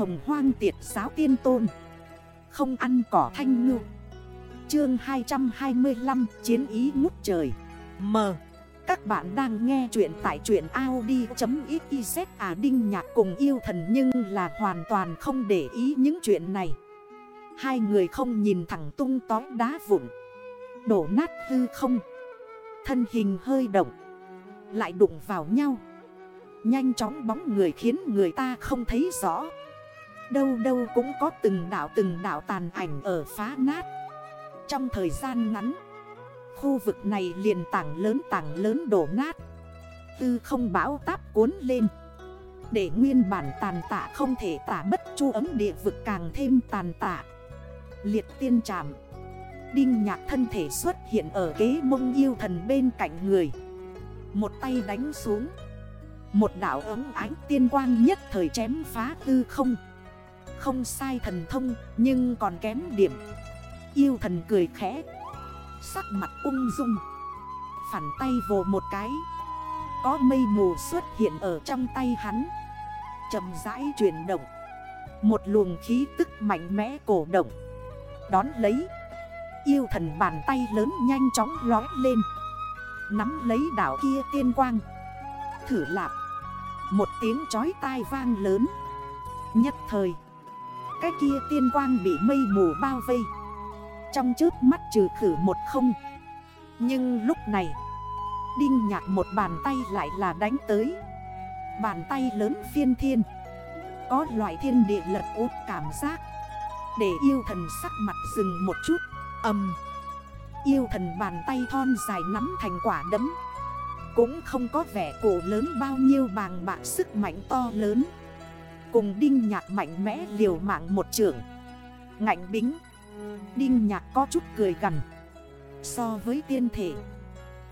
hồng hoang tiệt giáo tiên tôn. Không ăn cỏ thanh ngư. Chương 225 Chiến ý ngút trời. M. Các bạn đang nghe chuyện tại chuyện Audi.xyz à Đinh Nhạc cùng yêu thần nhưng là hoàn toàn không để ý những chuyện này. Hai người không nhìn thẳng tung tói đá vụn. Đổ nát hư không. Thân hình hơi động. Lại đụng vào nhau. Nhanh chóng bóng người khiến người ta không thấy rõ. Đâu đâu cũng có từng đảo từng đảo tàn ảnh ở phá nát. Trong thời gian ngắn, Khu vực này liền tảng lớn tảng lớn đổ nát. Tư không bão táp cuốn lên. Để nguyên bản tàn tạ không thể tả bất chu ấm địa vực càng thêm tàn tạ. Liệt tiên tràm Đinh nhạc thân thể xuất hiện ở kế mông yêu thần bên cạnh người. Một tay đánh xuống. Một đảo ấm ánh tiên quang nhất thời chém phá tư không. Không sai thần thông, nhưng còn kém điểm. Yêu thần cười khẽ. Sắc mặt ung dung. Phản tay vồ một cái. Có mây mù xuất hiện ở trong tay hắn. Chậm rãi chuyển động. Một luồng khí tức mạnh mẽ cổ động. Đón lấy. Yêu thần bàn tay lớn nhanh chóng lói lên. Nắm lấy đảo kia tiên quang. Thử lạp. Một tiếng chói tai vang lớn. Nhất thời. Cái kia tiên quang bị mây mù bao vây. Trong trước mắt trừ khử một không. Nhưng lúc này, Đinh nhạc một bàn tay lại là đánh tới. Bàn tay lớn phiên thiên. Có loại thiên địa lật út cảm giác. Để yêu thần sắc mặt dừng một chút. Âm. Yêu thần bàn tay thon dài nắm thành quả đấm. Cũng không có vẻ cổ lớn bao nhiêu bàng bạc sức mạnh to lớn. Cùng đinh nhạc mạnh mẽ liều mạng một trưởng Ngạnh bính. Đinh nhạc có chút cười gần So với tiên thể,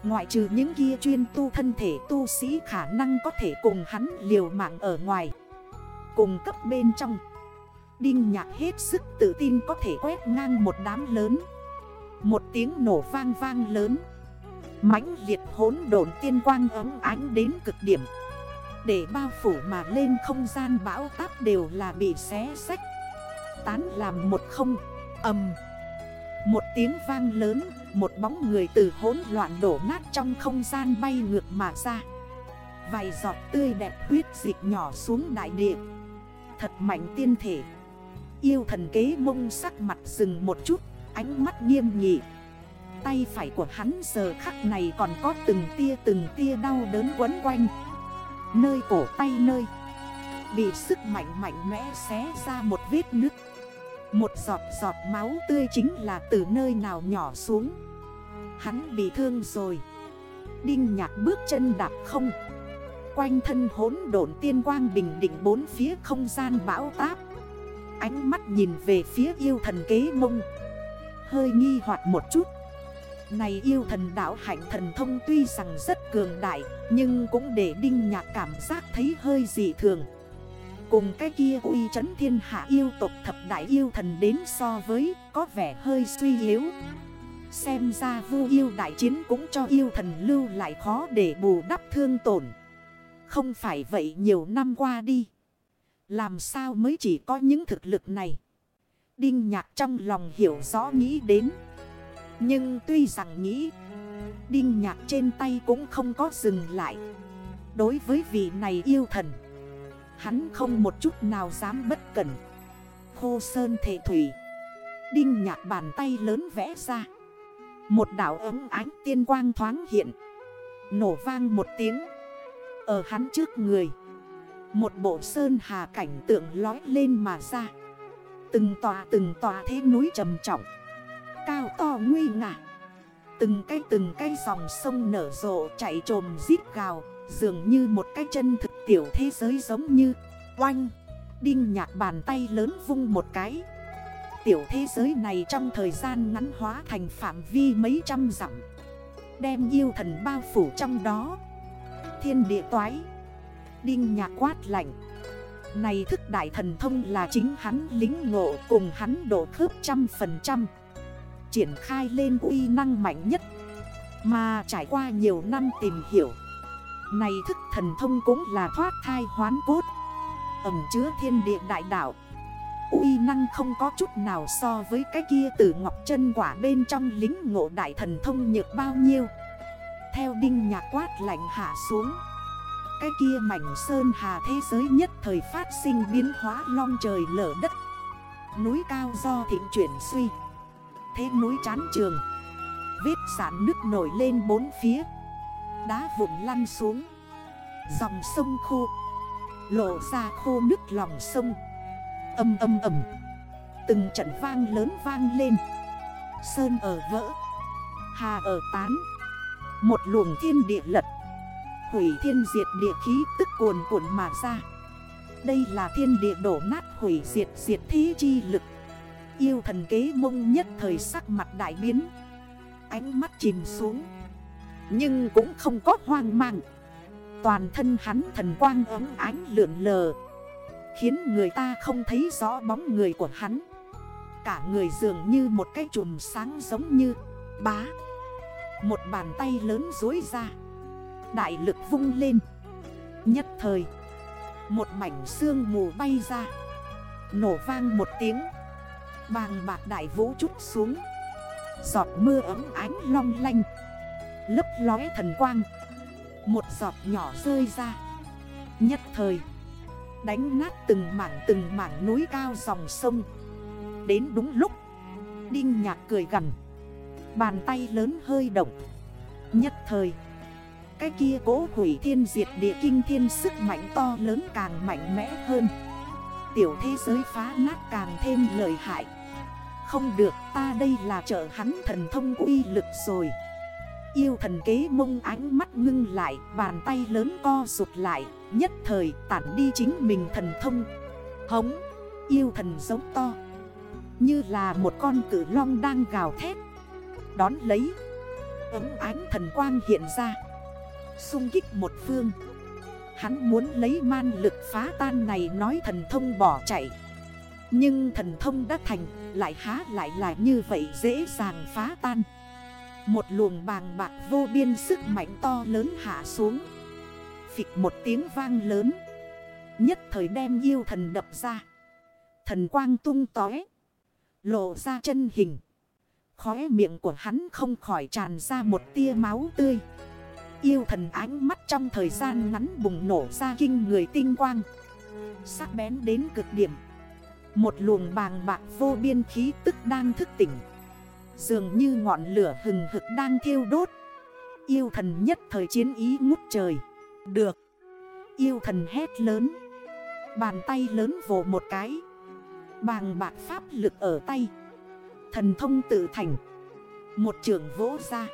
Ngoại trừ những kia chuyên tu thân thể tu sĩ khả năng có thể cùng hắn liều mạng ở ngoài, Cùng cấp bên trong, Đinh nhạc hết sức tự tin có thể quét ngang một đám lớn. Một tiếng nổ vang vang lớn. Mãnh liệt hốn đồn tiên quang ấm ánh đến cực điểm. Để bao phủ mà lên không gian bão táp đều là bị xé sách Tán làm một không âm Một tiếng vang lớn, Một bóng người từ hỗn loạn đổ nát trong không gian bay ngược mà ra. Vài giọt tươi đẹp huyết dịch nhỏ xuống đại địa. Thật mạnh tiên thể. Yêu thần kế mông sắc mặt rừng một chút, ánh mắt nghiêm nghị. Tay phải của hắn giờ khắc này còn có từng tia từng tia đau đớn quấn quanh. Nơi cổ tay nơi. Bị sức mạnh mạnh mẽ xé ra một vết nứt. Một giọt giọt máu tươi chính là từ nơi nào nhỏ xuống. Hắn bị thương rồi. Đinh nhạc bước chân đạp không. Quanh thân hốn độn tiên quang bình định bốn phía không gian bão táp. Ánh mắt nhìn về phía yêu thần kế mông. Hơi nghi hoặc một chút. Này yêu thần đảo hạnh thần thông tuy rằng rất cường đại, Nhưng cũng để đinh nhạc cảm giác thấy hơi dị thường. Cùng cái kia uy trấn thiên hạ yêu tộc thập đại yêu thần đến so với, có vẻ hơi suy yếu. Xem ra vu yêu đại chiến cũng cho yêu thần lưu lại khó để bù đắp thương tổn. Không phải vậy nhiều năm qua đi, Làm sao mới chỉ có những thực lực này? Đinh nhạc trong lòng hiểu rõ nghĩ đến. Nhưng tuy rằng nghĩ, Đinh nhạc trên tay cũng không có dừng lại. Đối với vị này yêu thần, Hắn không một chút nào dám bất cẩn. Khô sơn thể thủy, Đinh nhạc bàn tay lớn vẽ ra. Một đảo ấm ánh tiên quang thoáng hiện, Nổ vang một tiếng. Ở hắn trước người, Một bộ sơn hà cảnh tượng lói lên mà ra. Từng tòa từng tòa thế núi trầm trọng. Cao to nguy ngả Từng cây từng cây dòng sông nở rộ chạy trồm giít gào, Dường như một cái chân thực tiểu thế giới giống như Oanh, Đinh nhạc bàn tay lớn vung một cái. Tiểu thế giới này trong thời gian ngắn hóa thành phạm vi mấy trăm dặm, Đem yêu thần bao phủ trong đó. Thiên địa toái, Đinh nhạc quát lạnh. Này thức đại thần thông là chính hắn lính ngộ cùng hắn độ khớp trăm phần trăm. Triển khai lên uy năng mạnh nhất. Mà trải qua nhiều năm tìm hiểu, Này thức thần thông cũng là thoát thai hoán cốt. Ẩm chứa thiên địa đại đạo, uy năng không có chút nào so với cái kia tử ngọc chân quả bên trong lính ngộ đại thần thông nhược bao nhiêu. Theo đinh nhạc quát lạnh hạ xuống, Cái kia mảnh sơn hà thế giới nhất thời phát sinh biến hóa long trời lở đất. Núi cao do thịnh chuyển suy Thế núi chán trường. Vết sản nước nổi lên bốn phía. Đá vụn lăn xuống. Dòng sông khô. Lộ ra khô nước lòng sông. Âm âm ầm. Từng trận vang lớn vang lên. Sơn ở vỡ. Hà ở tán. Một luồng thiên địa lật. Hủy thiên diệt địa khí tức cuồn cuộn mà ra. Đây là thiên địa đổ nát hủy diệt diệt thí chi lực. Yêu thần kế mông nhất thời sắc mặt đại biến. Ánh mắt chìm xuống. Nhưng cũng không có hoang mang. Toàn thân hắn thần quang ấm ánh lượn lờ, Khiến người ta không thấy rõ bóng người của hắn. Cả người dường như một cái chùm sáng giống như bá. Một bàn tay lớn dối ra. Đại lực vung lên. Nhất thời, Một mảnh xương mù bay ra. Nổ vang một tiếng. Bàng bạc đại vũ chút xuống. Giọt mưa ấm ánh long lanh. Lấp lóe thần quang. Một giọt nhỏ rơi ra. Nhất thời, Đánh nát từng mảng từng mảng núi cao dòng sông. Đến đúng lúc, Đinh nhạc cười gần Bàn tay lớn hơi động. Nhất thời, Cái kia cố hủy thiên diệt địa kinh thiên sức mạnh to lớn càng mạnh mẽ hơn. Tiểu thế giới phá nát càng thêm lợi hại. Không được, ta đây là trợ hắn thần thông uy lực rồi. Yêu thần kế mông ánh mắt ngưng lại, Bàn tay lớn co rụt lại, Nhất thời tản đi chính mình thần thông. Hống, Yêu thần giống to. Như là một con cử long đang gào thét. Đón lấy, Ấm ánh thần quang hiện ra. Xung kích một phương. Hắn muốn lấy man lực phá tan này nói thần thông bỏ chạy. Nhưng thần thông đã thành, lại há lại là như vậy dễ dàng phá tan. Một luồng bàng bạc vô biên sức mạnh to lớn hạ xuống. Phịch một tiếng vang lớn. Nhất thời đem yêu thần đập ra. Thần quang tung tói Lộ ra chân hình. Khóe miệng của hắn không khỏi tràn ra một tia máu tươi. Yêu thần ánh mắt trong thời gian ngắn bùng nổ ra kinh người tinh quang. Sắc bén đến cực điểm. Một luồng bàng bạc vô biên khí tức đang thức tỉnh. Dường như ngọn lửa hừng hực đang thiêu đốt. Yêu thần nhất thời chiến ý ngút trời. Được. Yêu thần hét lớn. Bàn tay lớn vồ một cái. Bàng bạc pháp lực ở tay. Thần thông tự thành. Một trường vỗ ra.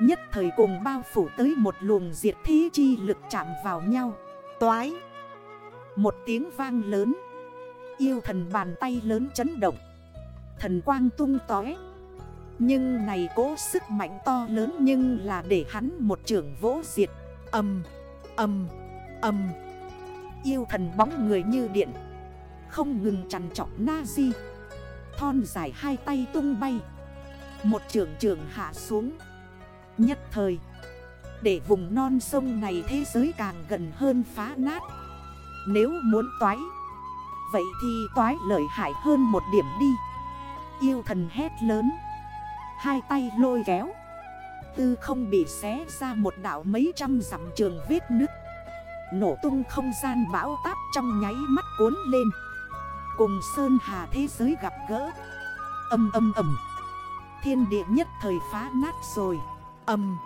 Nhất thời cùng bao phủ tới một luồng diệt thế chi lực chạm vào nhau. Toái. Một tiếng vang lớn. Yêu thần bàn tay lớn chấn động. Thần quang tung tói Nhưng này cố sức mạnh to lớn Nhưng là để hắn một trường vỗ diệt. Âm Âm, âm. Yêu thần bóng người như điện. Không ngừng chằn trọc na di. Thon dài hai tay tung bay. Một trường trường hạ xuống. Nhất thời Để vùng non sông này thế giới càng gần hơn phá nát. Nếu muốn toái Vậy thì toái lợi hại hơn một điểm đi. Yêu thần hét lớn. Hai tay lôi kéo. Tư không bị xé ra một đảo mấy trăm dặm trường vết nứt. Nổ tung không gian bão táp trong nháy mắt cuốn lên. Cùng Sơn Hà thế giới gặp gỡ. Âm âm âm. Thiên địa nhất thời phá nát rồi. Âm.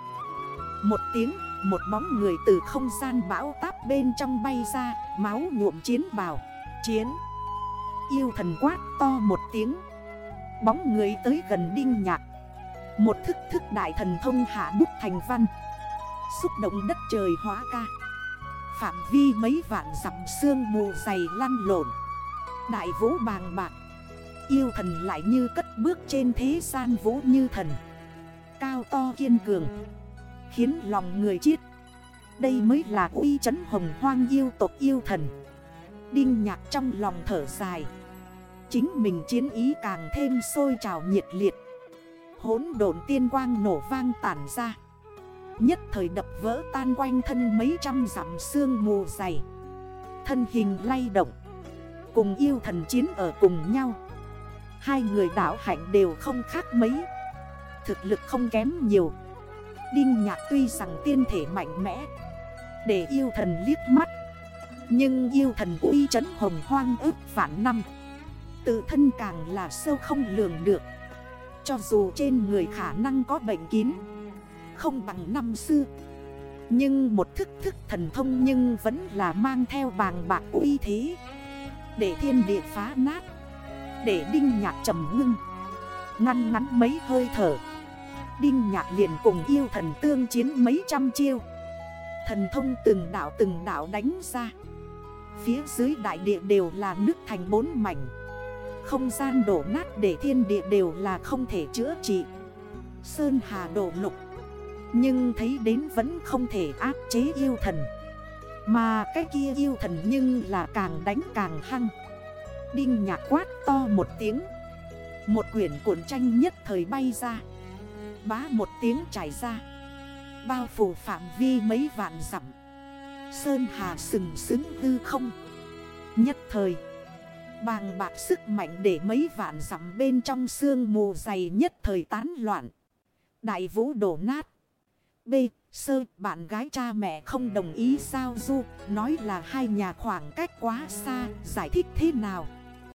Một tiếng, Một bóng người từ không gian bão táp bên trong bay ra, Máu nhuộm chiến bào. Chiến. Yêu thần quát to một tiếng. Bóng người tới gần đinh nhạc. Một thức thức đại thần thông hạ bút thành văn. Xúc động đất trời hóa ca. Phạm vi mấy vạn dặm xương mù dày lăn lộn. Đại vũ bàng bạc. Yêu thần lại như cất bước trên thế gian vũ như thần. Cao to kiên cường. Khiến lòng người chiết Đây mới là uy chấn hồng hoang yêu tộc yêu thần. Đinh nhạc trong lòng thở dài. Chính mình chiến ý càng thêm sôi trào nhiệt liệt. Hốn độn tiên quang nổ vang tản ra. Nhất thời đập vỡ tan quanh thân mấy trăm dặm xương mù dày. Thân hình lay động. Cùng yêu thần chiến ở cùng nhau. Hai người đảo hạnh đều không khác mấy. Thực lực không kém nhiều. Đinh nhạc tuy rằng tiên thể mạnh mẽ. Để yêu thần liếc mắt. Nhưng yêu thần uy trấn hồng hoang ước vạn năm. Tự thân càng là sâu không lường được. Cho dù trên người khả năng có bệnh kín, Không bằng năm xưa. Nhưng một thức thức thần thông nhưng vẫn là mang theo bàng bạc uy thế. Để thiên địa phá nát, Để đinh nhạc trầm ngưng, Ngăn ngắn mấy hơi thở. Đinh nhạc liền cùng yêu thần tương chiến mấy trăm chiêu. Thần thông từng đảo từng đảo đánh ra. Phía dưới đại địa đều là nước thành bốn mảnh. Không gian đổ nát để thiên địa đều là không thể chữa trị. Sơn hà đổ lục. Nhưng thấy đến vẫn không thể áp chế yêu thần. Mà cái kia yêu thần nhưng là càng đánh càng hăng. Đinh nhạc quát to một tiếng. Một quyển cuộn tranh nhất thời bay ra. Bá một tiếng trải ra. Bao phủ phạm vi mấy vạn dặm. Sơn hà sừng sững hư không. Nhất thời, Bàng bạc sức mạnh để mấy vạn dặm bên trong sương mù dày nhất thời tán loạn. Đại vũ đổ nát. B. Sơ, bạn gái cha mẹ không đồng ý sao du, Nói là hai nhà khoảng cách quá xa, Giải thích thế nào?